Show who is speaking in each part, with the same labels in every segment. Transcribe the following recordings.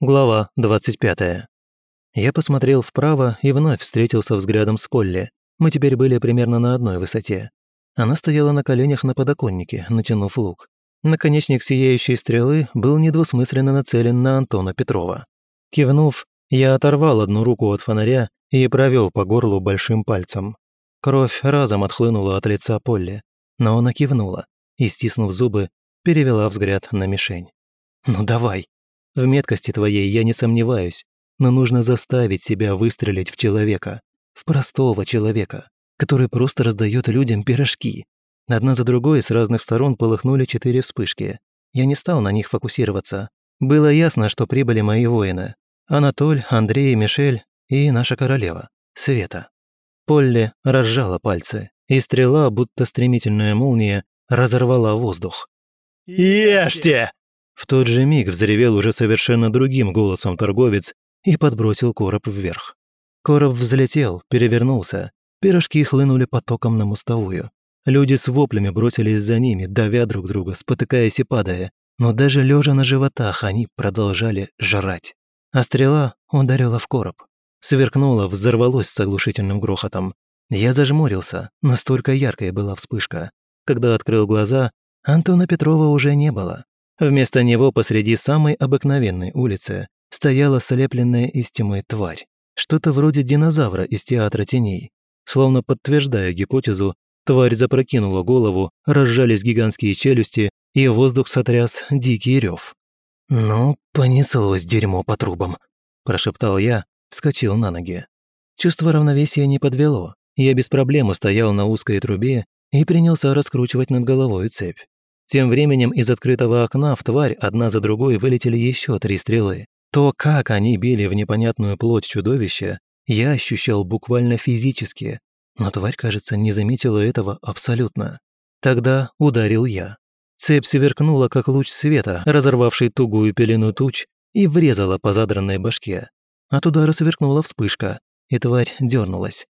Speaker 1: Глава 25. Я посмотрел вправо и вновь встретился взглядом с Полли. Мы теперь были примерно на одной высоте. Она стояла на коленях на подоконнике, натянув лук. Наконечник сияющей стрелы был недвусмысленно нацелен на Антона Петрова. Кивнув, я оторвал одну руку от фонаря и провел по горлу большим пальцем. Кровь разом отхлынула от лица Полли, но она кивнула и, стиснув зубы, перевела взгляд на мишень. «Ну давай!» В меткости твоей я не сомневаюсь, но нужно заставить себя выстрелить в человека, в простого человека, который просто раздает людям пирожки. Одна за другой с разных сторон полыхнули четыре вспышки. Я не стал на них фокусироваться. Было ясно, что прибыли мои воины. Анатоль, Андрей, Мишель и наша королева, Света. Полли разжала пальцы, и стрела, будто стремительная молния, разорвала воздух.
Speaker 2: «Ешьте!»
Speaker 1: В тот же миг взревел уже совершенно другим голосом торговец и подбросил короб вверх. Короб взлетел, перевернулся. Пирожки хлынули потоком на мостовую. Люди с воплями бросились за ними, давя друг друга, спотыкаясь и падая. Но даже лежа на животах они продолжали жрать. А стрела ударила в короб. Сверкнула, взорвалось с оглушительным грохотом. Я зажмурился, настолько яркой была вспышка. Когда открыл глаза, Антона Петрова уже не было. Вместо него посреди самой обыкновенной улицы стояла слепленная из тьмы тварь. Что-то вроде динозавра из театра теней. Словно подтверждая гипотезу, тварь запрокинула голову, разжались гигантские челюсти, и воздух сотряс дикий рев. «Ну, понеслось дерьмо по трубам», – прошептал я, вскочил на ноги. Чувство равновесия не подвело. Я без проблем стоял на узкой трубе и принялся раскручивать над головой цепь. Тем временем из открытого окна в тварь одна за другой вылетели еще три стрелы. То, как они били в непонятную плоть чудовища, я ощущал буквально физически, но тварь, кажется, не заметила этого абсолютно. Тогда ударил я. Цепь сверкнула, как луч света, разорвавший тугую пелену туч, и врезала по задранной башке. От удара сверкнула вспышка, и тварь дернулась.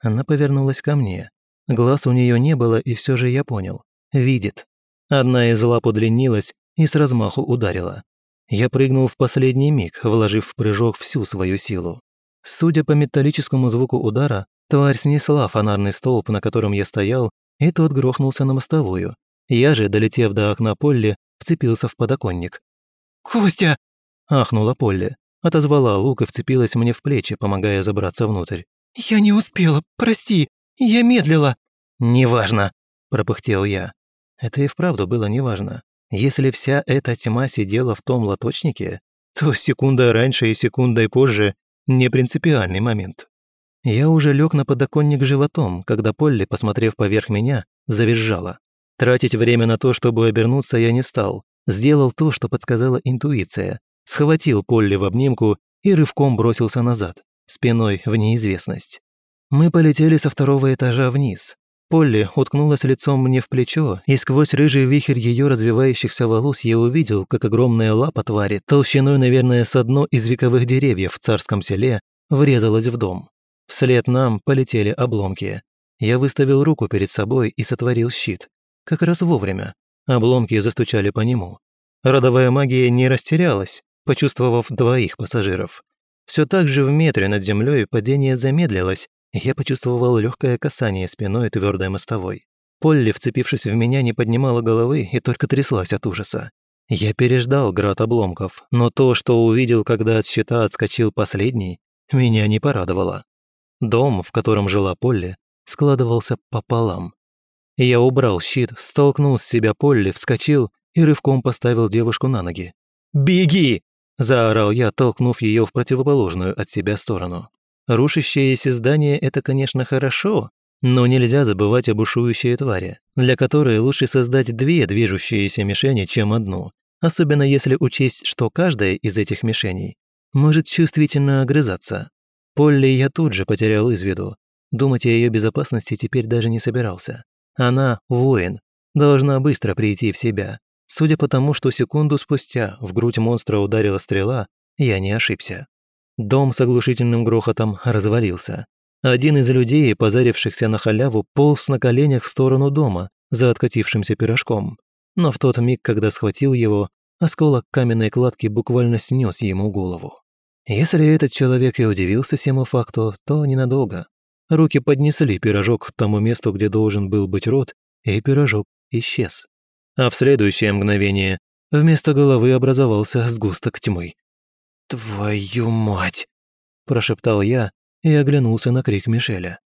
Speaker 1: Она повернулась ко мне. Глаз у нее не было, и все же я понял. Видит. Одна из лап удлинилась и с размаху ударила. Я прыгнул в последний миг, вложив в прыжок всю свою силу. Судя по металлическому звуку удара, тварь снесла фонарный столб, на котором я стоял, и тот грохнулся на мостовую. Я же, долетев до окна Полли, вцепился в подоконник.
Speaker 2: «Костя!»
Speaker 1: – ахнула Полли. Отозвала лук и вцепилась мне в плечи, помогая забраться внутрь.
Speaker 2: «Я не успела, прости, я медлила».
Speaker 1: «Неважно», – пропыхтел я. Это и вправду было неважно. Если вся эта тьма сидела в том лоточнике, то секунда раньше и секундой позже – не принципиальный момент. Я уже лег на подоконник животом, когда Полли, посмотрев поверх меня, завизжала. Тратить время на то, чтобы обернуться, я не стал. Сделал то, что подсказала интуиция. Схватил Полли в обнимку и рывком бросился назад, спиной в неизвестность. Мы полетели со второго этажа вниз, Полли уткнулась лицом мне в плечо, и сквозь рыжий вихрь ее развивающихся волос я увидел, как огромная лапа твари, толщиной, наверное, с одно из вековых деревьев в царском селе, врезалась в дом. Вслед нам полетели обломки. Я выставил руку перед собой и сотворил щит. Как раз вовремя. Обломки застучали по нему. Родовая магия не растерялась, почувствовав двоих пассажиров. Все так же в метре над землей падение замедлилось, я почувствовал легкое касание спиной твердой мостовой. Полли, вцепившись в меня, не поднимала головы и только тряслась от ужаса. Я переждал град обломков, но то, что увидел, когда от щита отскочил последний, меня не порадовало. Дом, в котором жила Полли, складывался пополам. Я убрал щит, столкнул с себя Полли, вскочил и рывком поставил девушку на ноги. «Беги!» – заорал я, толкнув ее в противоположную от себя сторону. Рушащееся здание – это, конечно, хорошо, но нельзя забывать об бушующей твари, для которой лучше создать две движущиеся мишени, чем одну, особенно если учесть, что каждая из этих мишеней может чувствительно огрызаться. Полли я тут же потерял из виду. Думать о ее безопасности теперь даже не собирался. Она – воин, должна быстро прийти в себя. Судя по тому, что секунду спустя в грудь монстра ударила стрела, я не ошибся. Дом с оглушительным грохотом развалился. Один из людей, позарившихся на халяву, полз на коленях в сторону дома за откатившимся пирожком. Но в тот миг, когда схватил его, Осколок каменной кладки буквально снес ему голову. Если этот человек и удивился всему факту, то ненадолго. Руки поднесли пирожок к тому месту, где должен был быть рот, и пирожок исчез. А в следующее мгновение вместо головы образовался сгусток тьмы. «Твою мать!» – прошептал я и оглянулся на крик Мишеля.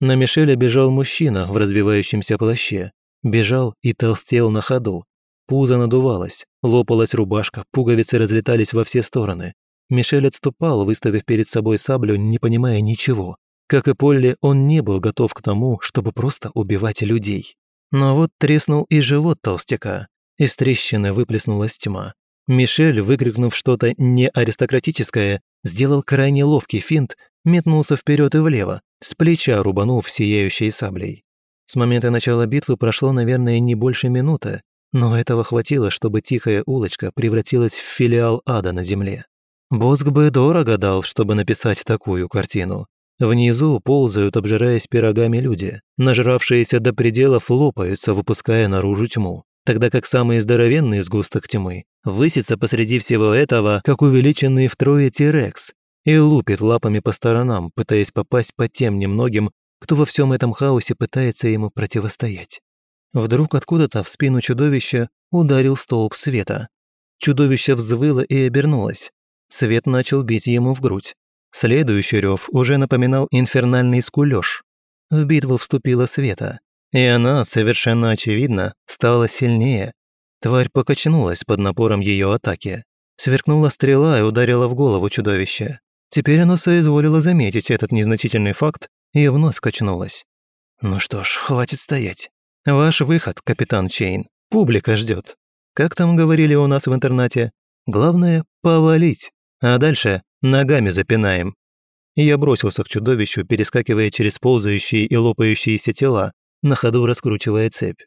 Speaker 1: На Мишеля бежал мужчина в развивающемся плаще. Бежал и толстел на ходу. Пузо надувалось, лопалась рубашка, пуговицы разлетались во все стороны. Мишель отступал, выставив перед собой саблю, не понимая ничего. Как и Полли, он не был готов к тому, чтобы просто убивать людей. Но вот треснул и живот толстяка. Из трещины выплеснулась тьма. Мишель, выкрикнув что-то неаристократическое, сделал крайне ловкий финт, метнулся вперед и влево, с плеча рубанув сияющей саблей. С момента начала битвы прошло, наверное, не больше минуты, но этого хватило, чтобы тихая улочка превратилась в филиал ада на земле. Боск бы дорого дал, чтобы написать такую картину. Внизу ползают, обжираясь пирогами люди. Нажравшиеся до пределов лопаются, выпуская наружу тьму. Тогда как самый здоровенный сгусток тьмы высится посреди всего этого, как увеличенный втрое Тирекс, и лупит лапами по сторонам, пытаясь попасть по тем немногим, кто во всем этом хаосе пытается ему противостоять. Вдруг откуда-то в спину чудовища ударил столб света. Чудовище взвыло и обернулось. Свет начал бить ему в грудь. Следующий рев уже напоминал инфернальный скулёж. В битву вступила Света, и она, совершенно очевидно, стала сильнее. Тварь покачнулась под напором ее атаки. Сверкнула стрела и ударила в голову чудовища. Теперь оно соизволило заметить этот незначительный факт и вновь качнулось. «Ну что ж, хватит стоять. Ваш выход, капитан Чейн. Публика ждет. Как там говорили у нас в интернате? Главное — повалить, а дальше ногами запинаем». Я бросился к чудовищу, перескакивая через ползающие и лопающиеся тела, на ходу раскручивая цепь.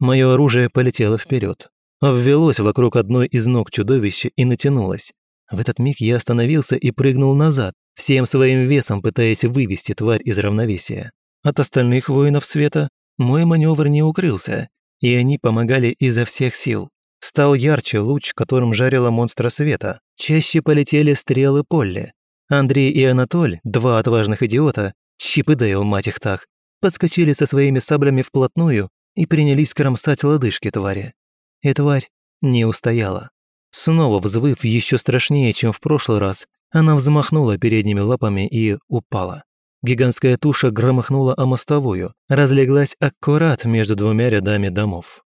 Speaker 1: Мое оружие полетело вперед, обвелось вокруг одной из ног чудовища и натянулось. В этот миг я остановился и прыгнул назад, всем своим весом пытаясь вывести тварь из равновесия. От остальных воинов света мой маневр не укрылся, и они помогали изо всех сил. Стал ярче луч, которым жарило монстра света. Чаще полетели стрелы Полли. Андрей и Анатоль, два отважных идиота, Чип и Дейл, мать их так, подскочили со своими саблями вплотную и принялись кромсать лодыжки твари. И тварь не устояла. Снова взвыв еще страшнее, чем в прошлый раз, она взмахнула передними лапами и упала. Гигантская туша громыхнула о мостовую, разлеглась аккурат между двумя рядами домов.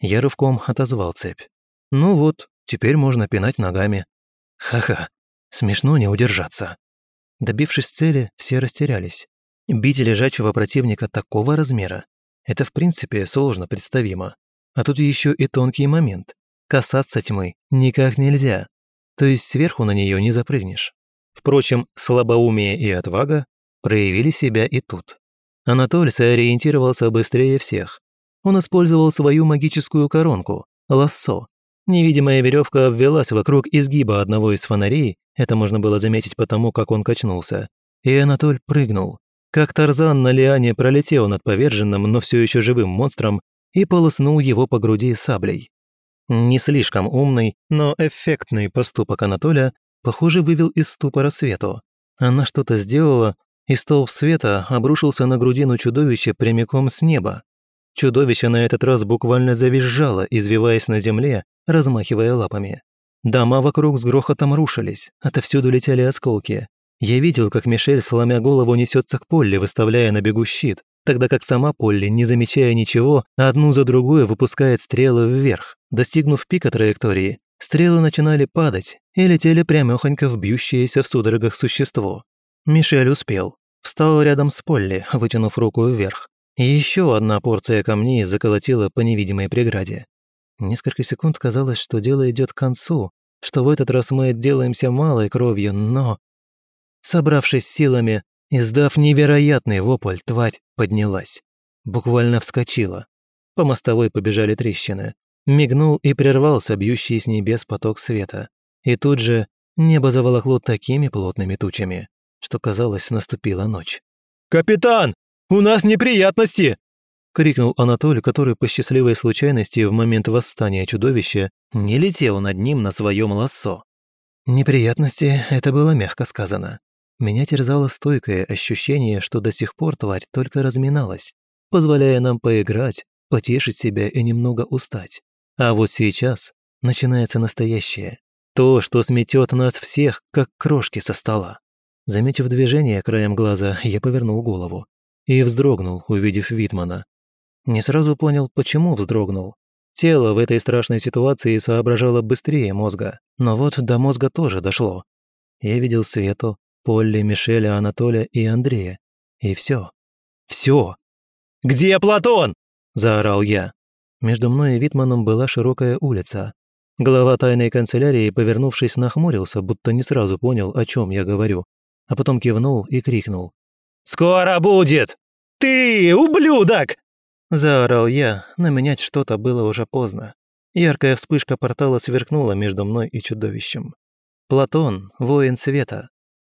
Speaker 1: Я рывком отозвал цепь. Ну вот, теперь можно пинать ногами. Ха-ха, смешно не удержаться. Добившись цели, все растерялись. Бить лежачего противника такого размера – это в принципе сложно представимо. А тут еще и тонкий момент. Касаться тьмы никак нельзя, то есть сверху на нее не запрыгнешь. Впрочем, слабоумие и отвага проявили себя и тут. Анатоль сориентировался быстрее всех. Он использовал свою магическую коронку – лассо. Невидимая веревка обвелась вокруг изгиба одного из фонарей, это можно было заметить потому, как он качнулся, и Анатоль прыгнул. Как Тарзан на лиане пролетел над поверженным, но все еще живым монстром и полоснул его по груди саблей. Не слишком умный, но эффектный поступок Анатолия, похоже, вывел из ступора свету. Она что-то сделала, и столб света обрушился на грудину чудовища прямиком с неба. Чудовище на этот раз буквально завизжало, извиваясь на земле, размахивая лапами. Дома вокруг с грохотом рушились, отовсюду летели осколки. Я видел, как Мишель, сломя голову, несется к Полли, выставляя на бегу щит, тогда как сама Полли, не замечая ничего, одну за другой выпускает стрелы вверх. Достигнув пика траектории, стрелы начинали падать и летели прямёхонько в бьющееся в судорогах существо. Мишель успел. Встал рядом с Полли, вытянув руку вверх. Еще одна порция камней заколотила по невидимой преграде. Несколько секунд казалось, что дело идет к концу, что в этот раз мы отделаемся малой кровью, но... Собравшись силами, Издав невероятный вопль, тварь поднялась. Буквально вскочила. По мостовой побежали трещины. Мигнул и прервался бьющий с небес поток света. И тут же небо заволокло такими плотными тучами, что, казалось, наступила ночь.
Speaker 2: «Капитан, у нас неприятности!»
Speaker 1: крикнул Анатолий, который по счастливой случайности в момент восстания чудовища не летел над ним на своем лассо. Неприятности – это было мягко сказано. Меня терзало стойкое ощущение, что до сих пор тварь только разминалась, позволяя нам поиграть, потешить себя и немного устать. А вот сейчас начинается настоящее. То, что сметет нас всех, как крошки со стола. Заметив движение краем глаза, я повернул голову и вздрогнул, увидев Витмана. Не сразу понял, почему вздрогнул. Тело в этой страшной ситуации соображало быстрее мозга, но вот до мозга тоже дошло. Я видел Свету, Полли, Мишеля, Анатолия и Андрея. И все. Все. «Где Платон?» – заорал я. Между мной и Витманом была широкая улица. Глава тайной канцелярии, повернувшись, нахмурился, будто не сразу понял, о чем я говорю, а потом кивнул и крикнул. «Скоро будет! Ты, ублюдок!» Заорал я, но менять что-то было уже поздно. Яркая вспышка портала сверкнула между мной и чудовищем. Платон – воин света.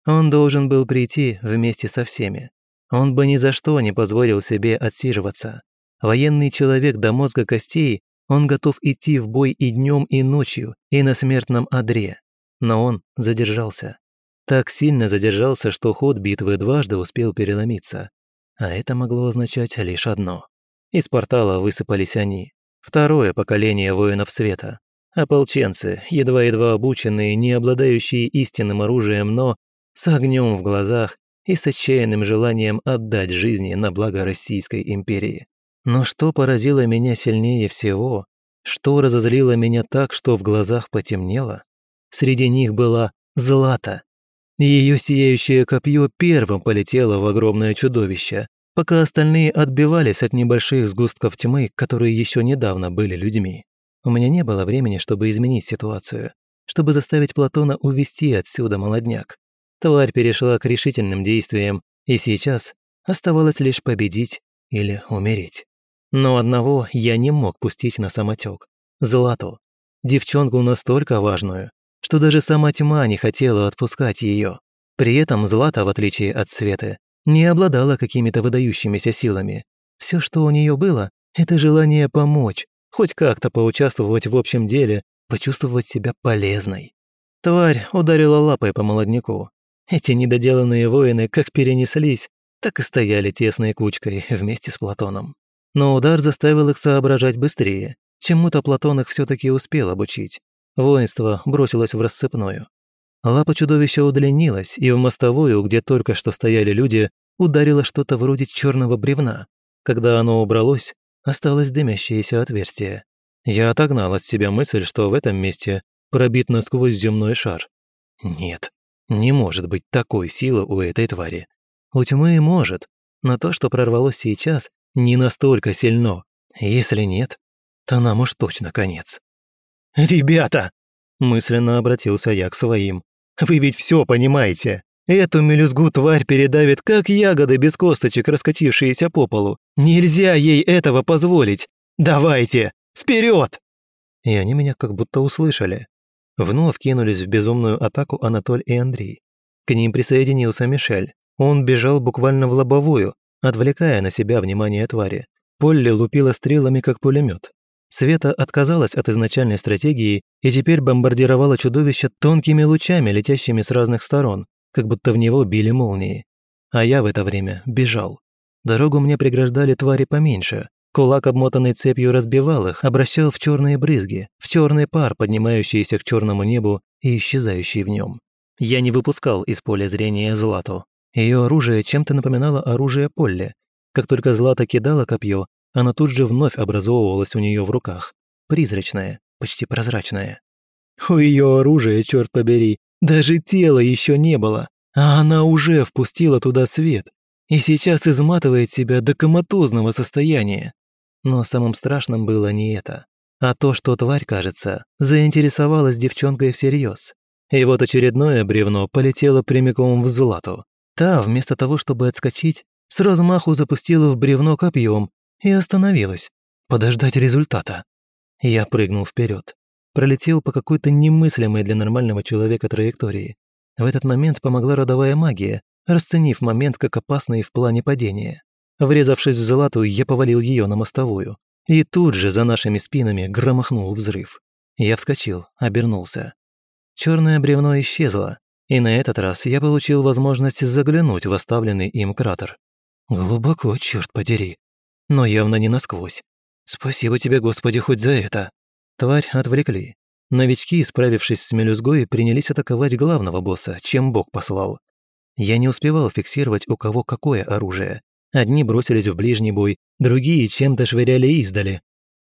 Speaker 1: Он должен был прийти вместе со всеми. Он бы ни за что не позволил себе отсиживаться. Военный человек до мозга костей, он готов идти в бой и днем, и ночью, и на смертном одре. Но он задержался. Так сильно задержался, что ход битвы дважды успел переломиться. А это могло означать лишь одно. Из портала высыпались они. Второе поколение воинов света. Ополченцы, едва-едва обученные, не обладающие истинным оружием, но с огнем в глазах и с отчаянным желанием отдать жизни на благо Российской империи. Но что поразило меня сильнее всего, что разозлило меня так, что в глазах потемнело? Среди них была Злата. Ее сияющее копье первым полетело в огромное чудовище, пока остальные отбивались от небольших сгустков тьмы, которые еще недавно были людьми. У меня не было времени, чтобы изменить ситуацию, чтобы заставить Платона увести отсюда молодняк. Тварь перешла к решительным действиям, и сейчас оставалось лишь победить или умереть. Но одного я не мог пустить на самотек. Злату. Девчонку настолько важную, что даже сама тьма не хотела отпускать ее. При этом Злата, в отличие от Светы, не обладала какими-то выдающимися силами. Все, что у нее было, это желание помочь, хоть как-то поучаствовать в общем деле, почувствовать себя полезной. Тварь ударила лапой по молодняку. Эти недоделанные воины как перенеслись, так и стояли тесной кучкой вместе с Платоном. Но удар заставил их соображать быстрее. Чему-то Платон их все таки успел обучить. Воинство бросилось в рассыпную. Лапа чудовища удлинилась, и в мостовую, где только что стояли люди, ударило что-то вроде черного бревна. Когда оно убралось, осталось дымящееся отверстие. Я отогнал от себя мысль, что в этом месте пробит насквозь земной шар. Нет, не может быть такой силы у этой твари. У тьмы может, но то, что прорвалось сейчас, не настолько сильно. Если нет, то нам уж точно конец. «Ребята!» – мысленно обратился я к своим. Вы ведь все понимаете. Эту мелюзгу тварь передавит, как ягоды без косточек, раскатившиеся по полу. Нельзя ей этого позволить. Давайте, вперед! И они меня как будто услышали. Вновь кинулись в безумную атаку Анатоль и Андрей. К ним присоединился Мишель. Он бежал буквально в лобовую, отвлекая на себя внимание твари. Полли лупила стрелами, как пулемет. Света отказалась от изначальной стратегии и теперь бомбардировала чудовище тонкими лучами, летящими с разных сторон, как будто в него били молнии. А я в это время бежал. Дорогу мне преграждали твари поменьше. Кулак, обмотанный цепью, разбивал их, обращал в черные брызги, в черный пар, поднимающийся к черному небу и исчезающий в нем. Я не выпускал из поля зрения Злату. Ее оружие чем-то напоминало оружие Полли. Как только Злата кидала копье, она тут же вновь образовывалась у нее в руках. Призрачная, почти прозрачная. У ее оружия, черт побери, даже тела еще не было, а она уже впустила туда свет и сейчас изматывает себя до коматозного состояния. Но самым страшным было не это, а то, что тварь, кажется, заинтересовалась девчонкой всерьез. И вот очередное бревно полетело прямиком в злату. Та, вместо того, чтобы отскочить, с размаху запустила в бревно копьем и остановилась. Подождать результата. Я прыгнул вперед, Пролетел по какой-то немыслимой для нормального человека траектории. В этот момент помогла родовая магия, расценив момент как опасный в плане падения. Врезавшись в Злату, я повалил ее на мостовую. И тут же за нашими спинами громыхнул взрыв. Я вскочил, обернулся. Черное бревно исчезло, и на этот раз я получил возможность заглянуть в оставленный им кратер. Глубоко, черт подери. Но явно не насквозь. Спасибо тебе, Господи, хоть за это. Тварь отвлекли. Новички, справившись с мелюзгой, принялись атаковать главного босса, чем Бог послал. Я не успевал фиксировать, у кого какое оружие. Одни бросились в ближний бой, другие чем-то швыряли издали.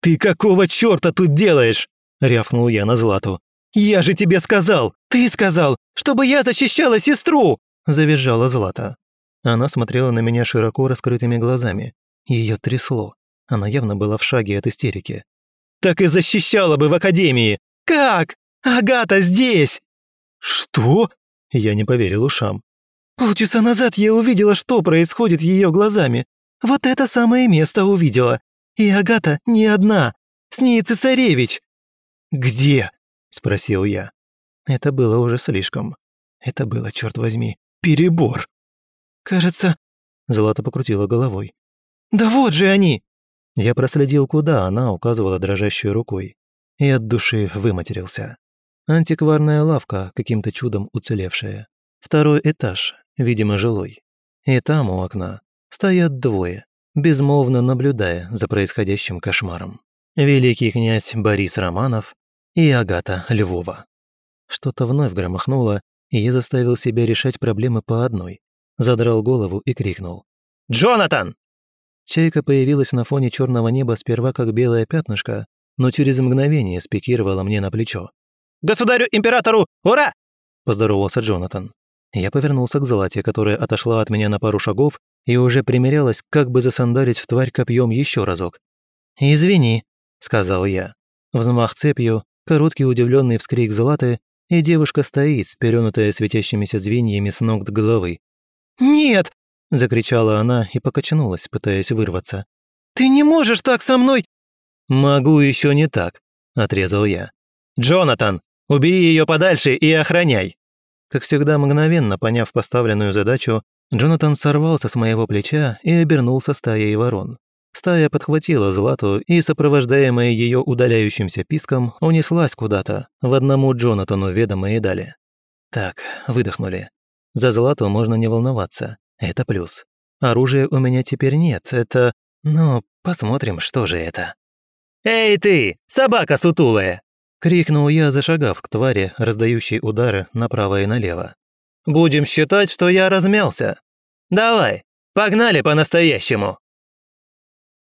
Speaker 1: «Ты какого чёрта тут делаешь?» – рявкнул я на Злату. «Я же тебе сказал! Ты сказал, чтобы я защищала сестру!» – завизжала Злата. Она смотрела на меня широко раскрытыми глазами. Ее трясло. Она явно была в шаге от истерики. «Так и защищала бы в академии! Как? Агата здесь!» «Что?» Я не поверил ушам. Полчаса назад я увидела, что происходит ее глазами. Вот это самое место увидела. И Агата не одна. С ней цесаревич. «Где?» – спросил я. Это было уже слишком. Это было, черт возьми, перебор. «Кажется...» – Злата покрутила головой. «Да вот же они!» Я проследил, куда она указывала дрожащей рукой. И от души выматерился. Антикварная лавка, каким-то чудом уцелевшая. Второй этаж, видимо, жилой. И там у окна стоят двое, безмолвно наблюдая за происходящим кошмаром. Великий князь Борис Романов и Агата Львова. Что-то вновь громыхнуло, и я заставил себя решать проблемы по одной. Задрал голову и крикнул. «Джонатан!» Чайка появилась на фоне черного неба сперва как белое пятнышко, но через мгновение спикировала мне на плечо. «Государю-императору, ура!» – поздоровался Джонатан. Я повернулся к Злате, которая отошла от меня на пару шагов и уже примерялась, как бы засандарить в тварь копьем еще разок. «Извини», — сказал я. Взмах цепью, короткий удивленный вскрик Златы, и девушка стоит, сперенутая светящимися звеньями с ног до головы. «Нет!» — закричала она и покачнулась, пытаясь вырваться. «Ты не можешь так со мной!» «Могу еще не так», — отрезал я. «Джонатан, убери ее подальше и охраняй!» Как всегда, мгновенно поняв поставленную задачу, Джонатан сорвался с моего плеча и обернулся стаей ворон. Стая подхватила Злату и, сопровождаемая ее удаляющимся писком, унеслась куда-то, в одному Джонатану ведомые дали. Так, выдохнули. За Злату можно не волноваться, это плюс. Оружия у меня теперь нет, это... Ну, посмотрим, что же это. «Эй ты, собака сутулая!» Крикнул я, зашагав к твари, раздающей удары направо и налево. «Будем считать, что я размялся. Давай, погнали по-настоящему!»